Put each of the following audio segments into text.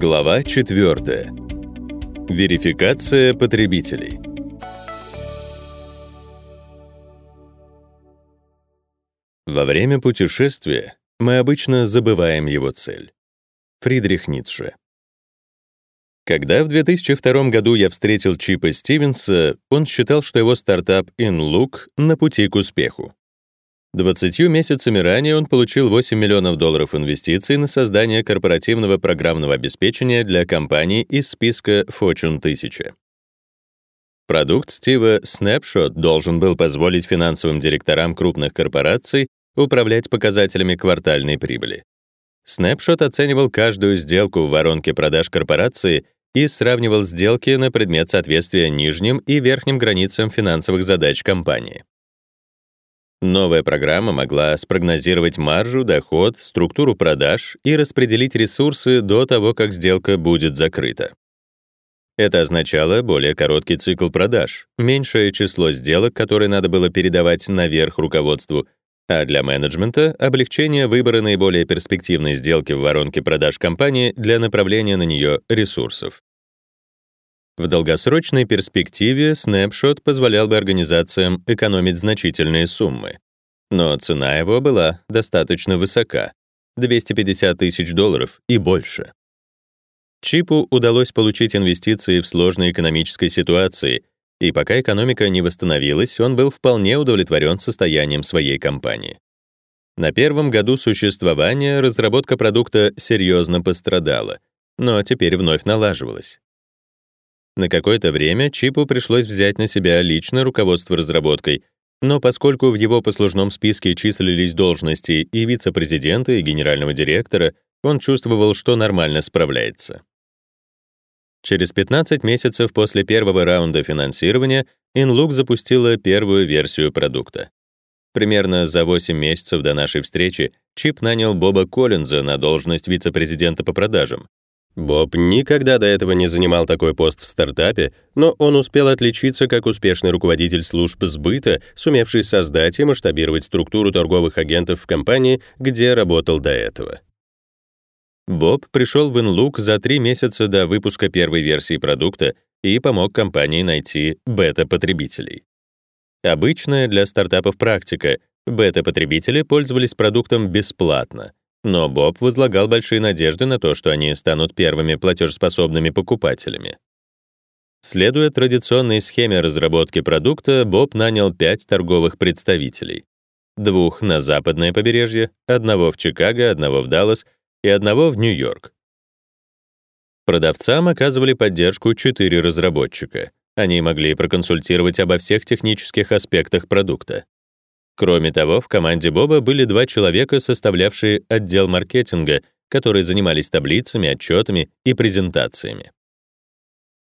Глава 4. Верификация потребителей. Во время путешествия мы обычно забываем его цель. Фридрих Ницше. Когда в 2002 году я встретил Чипа Стивенса, он считал, что его стартап InLook на пути к успеху. 20 месяцами ранее он получил 8 миллионов долларов инвестиций на создание корпоративного программного обеспечения для компаний из списка Fortune 1000. Продукт Стива Snapshot должен был позволить финансовым директорам крупных корпораций управлять показателями квартальной прибыли. Snapshot оценивал каждую сделку в воронке продаж корпорации и сравнивал сделки на предмет соответствия нижним и верхним границам финансовых задач компании. Новая программа могла спрогнозировать маржу, доход, структуру продаж и распределить ресурсы до того, как сделка будет закрыта. Это означало более короткий цикл продаж, меньшее число сделок, которые надо было передавать наверх руководству, а для менеджмента — облегчение выбора наиболее перспективной сделки в воронке продаж компании для направления на нее ресурсов. В долгосрочной перспективе Snapshot позволял бы организациям экономить значительные суммы. Но цена его была достаточно высока — 250 тысяч долларов и больше. Чипу удалось получить инвестиции в сложной экономической ситуации, и пока экономика не восстановилась, он был вполне удовлетворен состоянием своей компании. На первом году существования разработка продукта серьезно пострадала, но теперь вновь налаживалась. На какое-то время Чипу пришлось взять на себя личное руководство разработкой, но поскольку в его послужном списке числились должности и вице-президента, и генерального директора, он чувствовал, что нормально справляется. Через 15 месяцев после первого раунда финансирования InLook запустила первую версию продукта. Примерно за 8 месяцев до нашей встречи Чип нанял Боба Коллинза на должность вице-президента по продажам, Боб никогда до этого не занимал такой пост в стартапе, но он успел отличиться как успешный руководитель служб сбыта, сумевший создать и масштабировать структуру торговых агентов в компании, где работал до этого. Боб пришел в InLook за три месяца до выпуска первой версии продукта и помог компании найти бета-потребителей. Обычная для стартапов практика — бета-потребители пользовались продуктом бесплатно — но Боб возлагал большие надежды на то, что они станут первыми платежеспособными покупателями. Следуя традиционной схеме разработки продукта, Боб нанял пять торговых представителей. Двух на западное побережье, одного в Чикаго, одного в Даллас и одного в Нью-Йорк. Продавцам оказывали поддержку четыре разработчика. Они могли проконсультировать обо всех технических аспектах продукта. Кроме того, в команде Боба были два человека, составлявшие отдел маркетинга, которые занимались таблицами, отчетами и презентациями.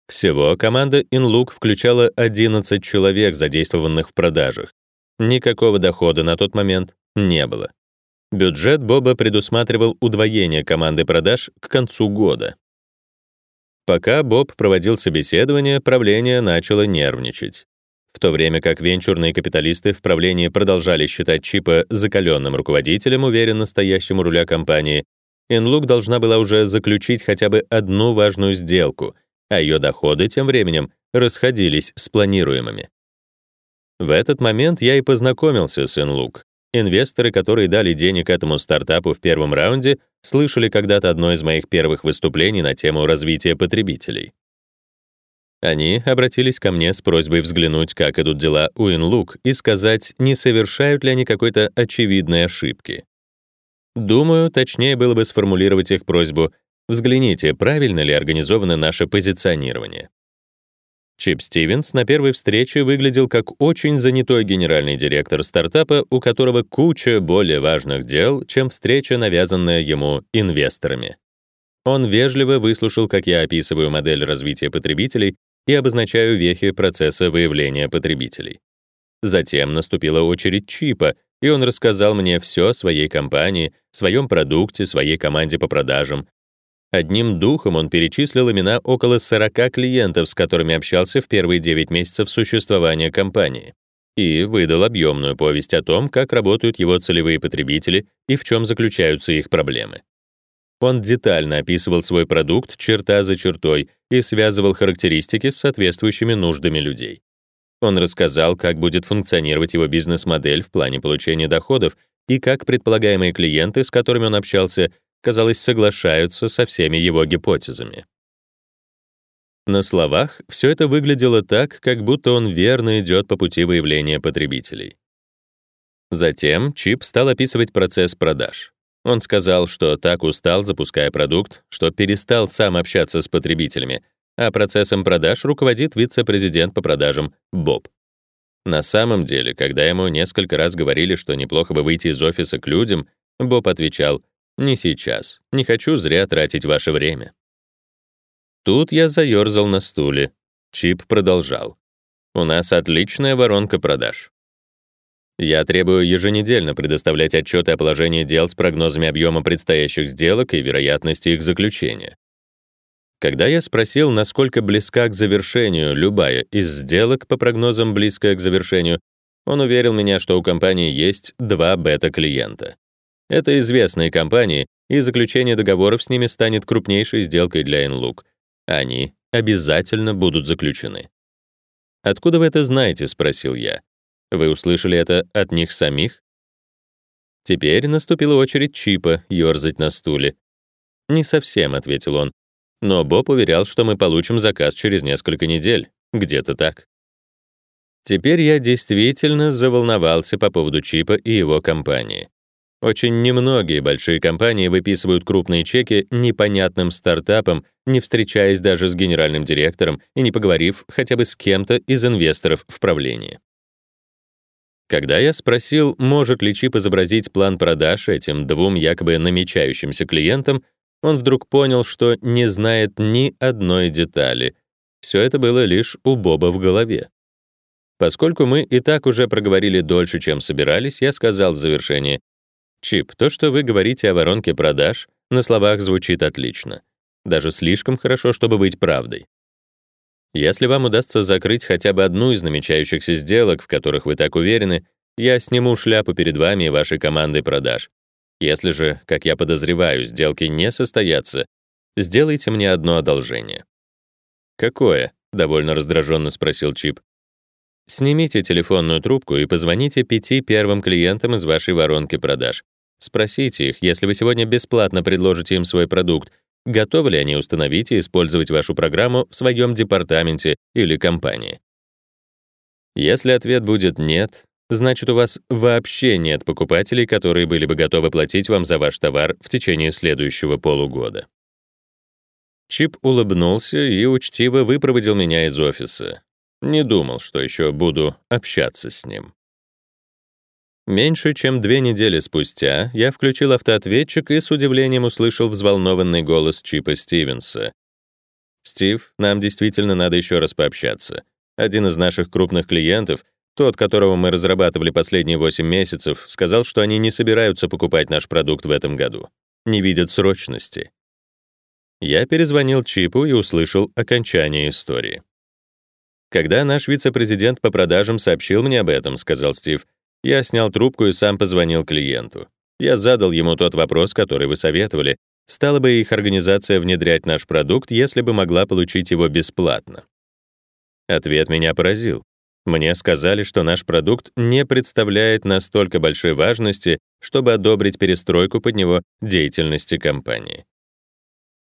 Всего команда InLook включала 11 человек, задействованных в продажах. Никакого дохода на тот момент не было. Бюджет Боба предусматривал удвоение команды продаж к концу года. Пока Боб проводил собеседование, правление начало нервничать. В то время как венчурные капиталисты в правлении продолжали считать Чипа закаленным руководителем, уверенно стоящим у руля компании, Инлук должна была уже заключить хотя бы одну важную сделку, а ее доходы тем временем расходились с планируемыми. В этот момент я и познакомился с Инлук. Инвесторы, которые дали денег этому стартапу в первом раунде, слышали когда-то одно из моих первых выступлений на тему развития потребителей. Они обратились ко мне с просьбой взглянуть, как идут дела у Инлук, и сказать, не совершают ли они какой-то очевидной ошибки. Думаю, точнее было бы сформулировать их просьбу «Взгляните, правильно ли организовано наше позиционирование». Чип Стивенс на первой встрече выглядел как очень занятой генеральный директор стартапа, у которого куча более важных дел, чем встреча, навязанная ему инвесторами. Он вежливо выслушал, как я описываю модель развития потребителей, и обозначаю вехи процесса выявления потребителей. Затем наступила очередь Чипа, и он рассказал мне все о своей компании, своем продукте, своей команде по продажам. Одним духом он перечислил имена около 40 клиентов, с которыми общался в первые 9 месяцев существования компании, и выдал объемную повесть о том, как работают его целевые потребители и в чем заключаются их проблемы. Он детально описывал свой продукт черта за чертой и связывал характеристики с соответствующими нуждами людей. Он рассказал, как будет функционировать его бизнес-модель в плане получения доходов и как предполагаемые клиенты, с которыми он общался, казалось, соглашаются со всеми его гипотезами. На словах все это выглядело так, как будто он верно идет по пути выявления потребителей. Затем Чип стал описывать процесс продаж. Он сказал, что так устал, запуская продукт, что перестал сам общаться с потребителями, а процессом продаж руководит вице-президент по продажам Боб. На самом деле, когда ему несколько раз говорили, что неплохо бы выйти из офиса к людям, Боб отвечал: "Не сейчас. Не хочу зря тратить ваше время". Тут я заерзал на стуле. Чип продолжал: "У нас отличная воронка продаж. Я требую еженедельно предоставлять отчеты о положении дел с прогнозами объема предстоящих сделок и вероятности их заключения. Когда я спросил, насколько близка к завершению любая из сделок по прогнозам близкая к завершению, он уверил меня, что у компании есть два бета-клиента. Это известные компании, и заключение договоров с ними станет крупнейшей сделкой для Enlook. Они обязательно будут заключены. «Откуда вы это знаете?» — спросил я. Вы услышали это от них самих? Теперь наступила очередь Чипа ёрзать на стуле. «Не совсем», — ответил он. «Но Боб уверял, что мы получим заказ через несколько недель. Где-то так». Теперь я действительно заволновался по поводу Чипа и его компании. Очень немногие большие компании выписывают крупные чеки непонятным стартапам, не встречаясь даже с генеральным директором и не поговорив хотя бы с кем-то из инвесторов в правлении. Когда я спросил, может ли чип изобразить план продаж этим двум якобы намечающимся клиентам, он вдруг понял, что не знает ни одной детали. Все это было лишь у Боба в голове. Поскольку мы и так уже проговорили дольше, чем собирались, я сказал в завершении: "Чип, то, что вы говорите о воронке продаж, на словах звучит отлично. Даже слишком хорошо, чтобы быть правдой. Если вам удастся закрыть хотя бы одну из намечающихся сделок, в которых вы так уверены, я сниму шляпу перед вами и вашей командой продаж. Если же, как я подозреваю, сделки не состоятся, сделайте мне одно одолжение. Какое? довольно раздраженно спросил Чип. Снимите телефонную трубку и позвоните пяти первым клиентам из вашей воронки продаж. Спросите их, если вы сегодня бесплатно предложите им свой продукт, готовы ли они установить и использовать вашу программу в своем департаменте или компании. Если ответ будет «нет», значит, у вас вообще нет покупателей, которые были бы готовы платить вам за ваш товар в течение следующего полугода. Чип улыбнулся и учтиво выпроводил меня из офиса. Не думал, что еще буду общаться с ним. Меньше чем две недели спустя я включил автоответчик и с удивлением услышал взволнованный голос Чипа Стивенса. «Стив, нам действительно надо еще раз пообщаться. Один из наших крупных клиентов, тот, которого мы разрабатывали последние 8 месяцев, сказал, что они не собираются покупать наш продукт в этом году. Не видят срочности». Я перезвонил Чипу и услышал окончание истории. «Когда наш вице-президент по продажам сообщил мне об этом», — сказал Стив, — я снял трубку и сам позвонил клиенту. Я задал ему тот вопрос, который вы советовали, стала бы их организация внедрять наш продукт, если бы могла получить его бесплатно. Ответ меня поразил. Мне сказали, что наш продукт не представляет настолько большой важности, чтобы одобрить перестройку под него деятельности компании.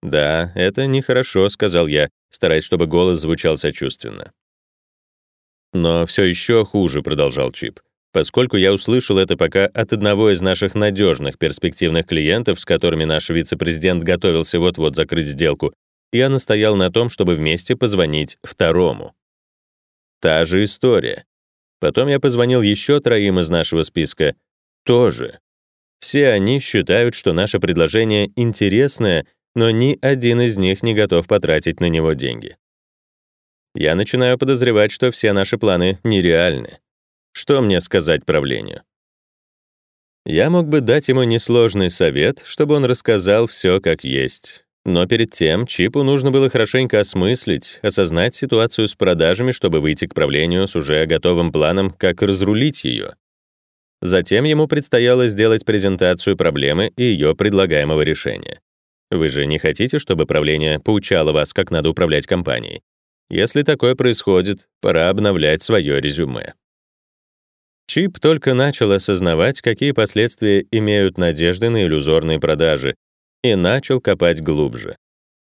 «Да, это нехорошо», — сказал я, стараясь, чтобы голос звучал сочувственно. «Но все еще хуже», — продолжал Чип поскольку я услышал это пока от одного из наших надежных перспективных клиентов, с которыми наш вице-президент готовился вот-вот закрыть сделку, я настоял на том, чтобы вместе позвонить второму. Та же история. Потом я позвонил еще троим из нашего списка. Тоже. Все они считают, что наше предложение интересное, но ни один из них не готов потратить на него деньги. Я начинаю подозревать, что все наши планы нереальны. Что мне сказать правлению? Я мог бы дать ему несложный совет, чтобы он рассказал все как есть. Но перед тем Чипу нужно было хорошенько осмыслить, осознать ситуацию с продажами, чтобы выйти к правлению с уже готовым планом, как разрулить ее. Затем ему предстояло сделать презентацию проблемы и ее предлагаемого решения. Вы же не хотите, чтобы правление поучало вас, как надо управлять компанией? Если такое происходит, пора обновлять свое резюме. Чип только начал осознавать, какие последствия имеют надежды на иллюзорные продажи, и начал копать глубже.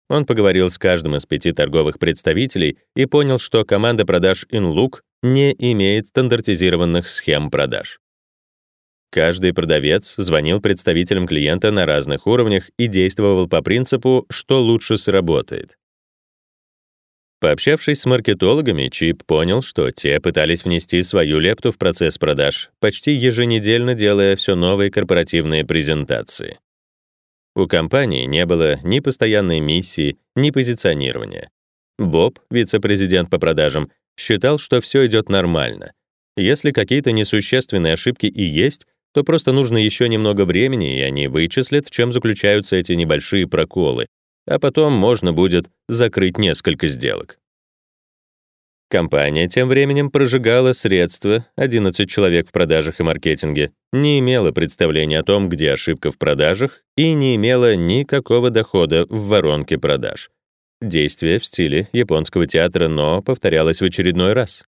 Он поговорил с каждым из пяти торговых представителей и понял, что команда продаж InLook не имеет стандартизированных схем продаж. Каждый продавец звонил представителям клиента на разных уровнях и действовал по принципу «что лучше сработает». Пообщавшись с маркетологами, Чип понял, что те пытались внести свою лепту в процесс продаж, почти еженедельно делая все новые корпоративные презентации. У компании не было ни постоянной миссии, ни позиционирования. Боб, вице-президент по продажам, считал, что все идет нормально. Если какие-то несущественные ошибки и есть, то просто нужно еще немного времени, и они вычислят, в чем заключаются эти небольшие проколы, а потом можно будет закрыть несколько сделок. Компания тем временем прожигала средства, 11 человек в продажах и маркетинге, не имела представления о том, где ошибка в продажах, и не имела никакого дохода в воронке продаж. Действие в стиле японского театра «но» повторялось в очередной раз.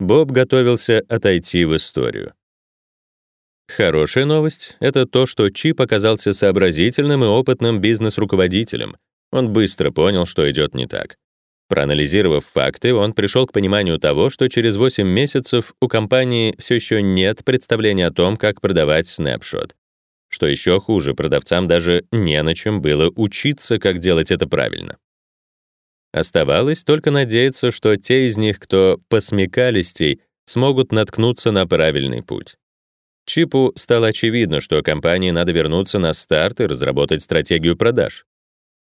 Боб готовился отойти в историю. Хорошая новость — это то, что Чип оказался сообразительным и опытным бизнес-руководителем. Он быстро понял, что идет не так. Проанализировав факты, он пришел к пониманию того, что через 8 месяцев у компании все еще нет представления о том, как продавать Snapshot. Что еще хуже, продавцам даже не на чем было учиться, как делать это правильно. Оставалось только надеяться, что те из них, кто посмекалистей, смогут наткнуться на правильный путь. Чипу стало очевидно, что компании надо вернуться на старт и разработать стратегию продаж.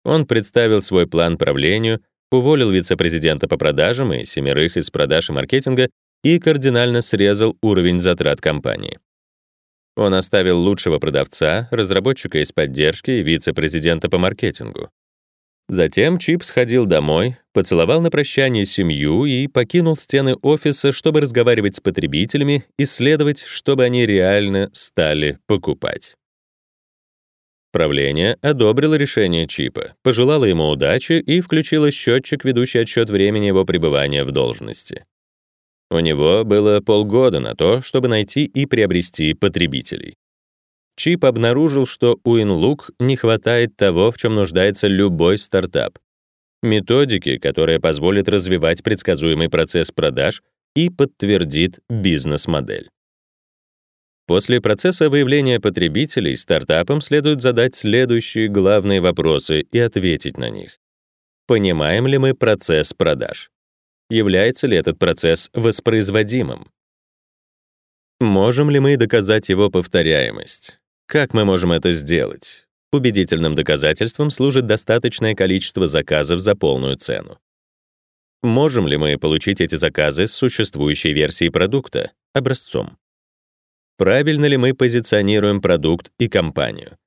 Он представил свой план правлению, уволил вице-президента по продажам и семерых из продаж и маркетинга и кардинально срезал уровень затрат компании. Он оставил лучшего продавца, разработчика из поддержки и вице-президента по маркетингу. Затем Чип сходил домой, поцеловал на прощание семью и покинул стены офиса, чтобы разговаривать с потребителями, исследовать, чтобы они реально стали покупать. Правление одобрило решение Чипа, пожелало ему удачи и включило счетчик, ведущий отсчет времени его пребывания в должности. У него было полгода на то, чтобы найти и приобрести потребителей. Чип обнаружил, что у InLook не хватает того, в чем нуждается любой стартап. Методики, которая позволит развивать предсказуемый процесс продаж и подтвердит бизнес-модель. После процесса выявления потребителей стартапам следует задать следующие главные вопросы и ответить на них. Понимаем ли мы процесс продаж? Является ли этот процесс воспроизводимым? Можем ли мы доказать его повторяемость? Как мы можем это сделать? Убедительным доказательством служит достаточное количество заказов за полную цену. Можем ли мы получить эти заказы с существующей версией продукта, образцом? Правильно ли мы позиционируем продукт и компанию?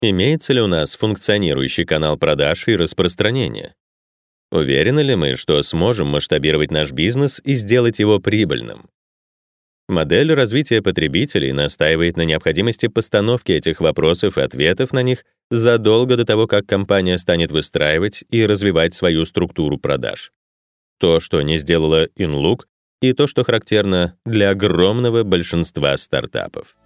Имеется ли у нас функционирующий канал продаж и распространения? Уверены ли мы, что сможем масштабировать наш бизнес и сделать его прибыльным? Модель развития потребителей настаивает на необходимости постановки этих вопросов и ответов на них задолго до того, как компания станет выстраивать и развивать свою структуру продаж. То, что не сделала InLook, и то, что характерно для огромного большинства стартапов.